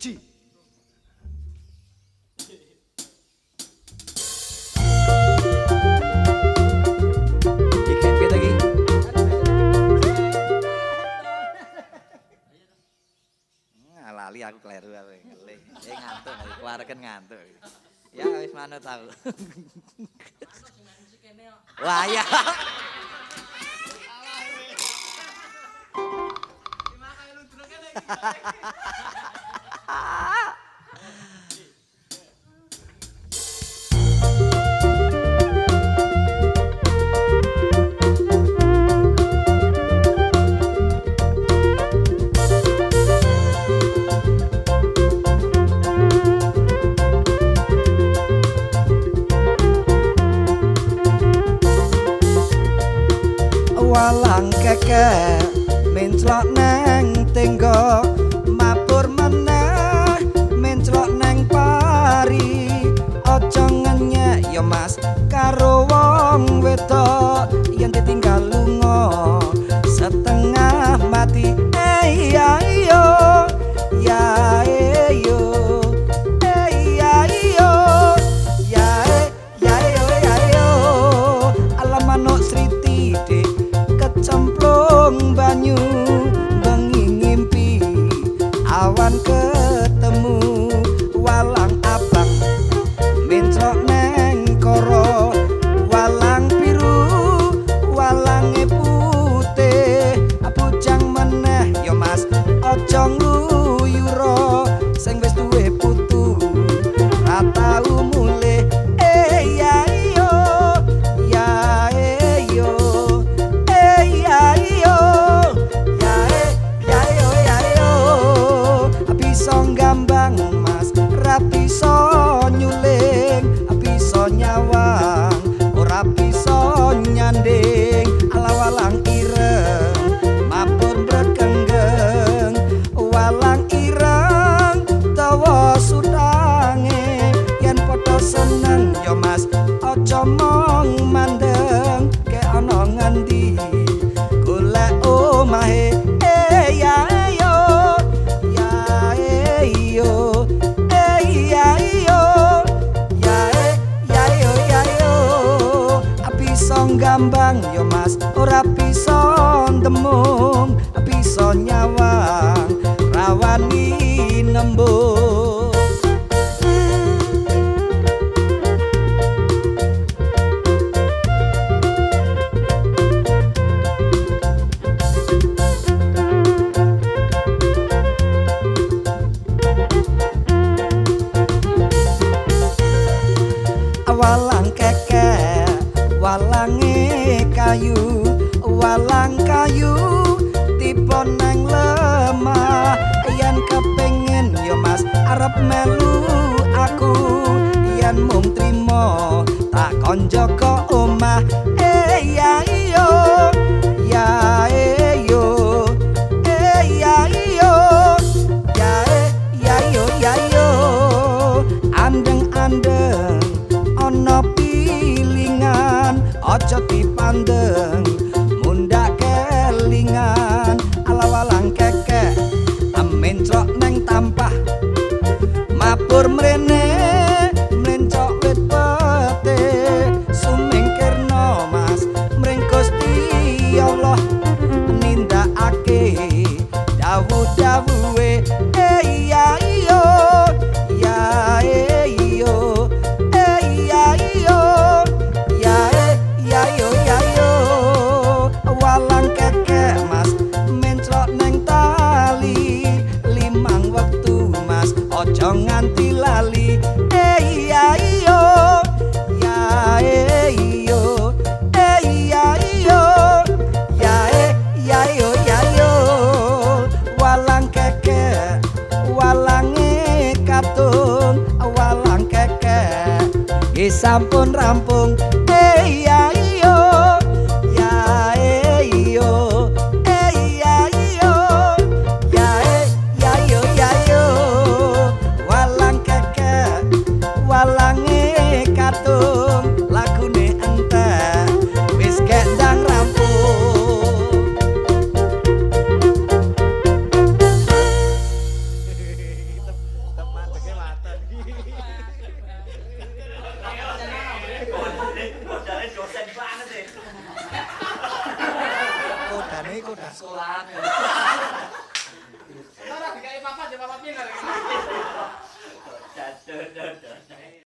Ji. lali aku keliru aku ngelih. Eh ngantuk, ngantuk. Ya wis manut aku. Wah ya. palang keke mencelok nang tenggo. nunca. ya mas. Aja mong mandeng ke ana ngendi golek omahe eh, eh, eh, gambang yo. Mas. Ora bisa demung bisa nyawang. Rawani nembung. dalang kayu tipe nang lemah. Yang kepengen yo mas arep melu aku. Yang mum trimo tak konjoko omah. por mrené Eh sampun rampung. Eh, hey ya eh, iyo eh, Ya e iyo hey ya iyo Ya e ya iyo ya iyo Walang keke walange eh sekolahan. Tara dikai papat ya papat pindah lagi.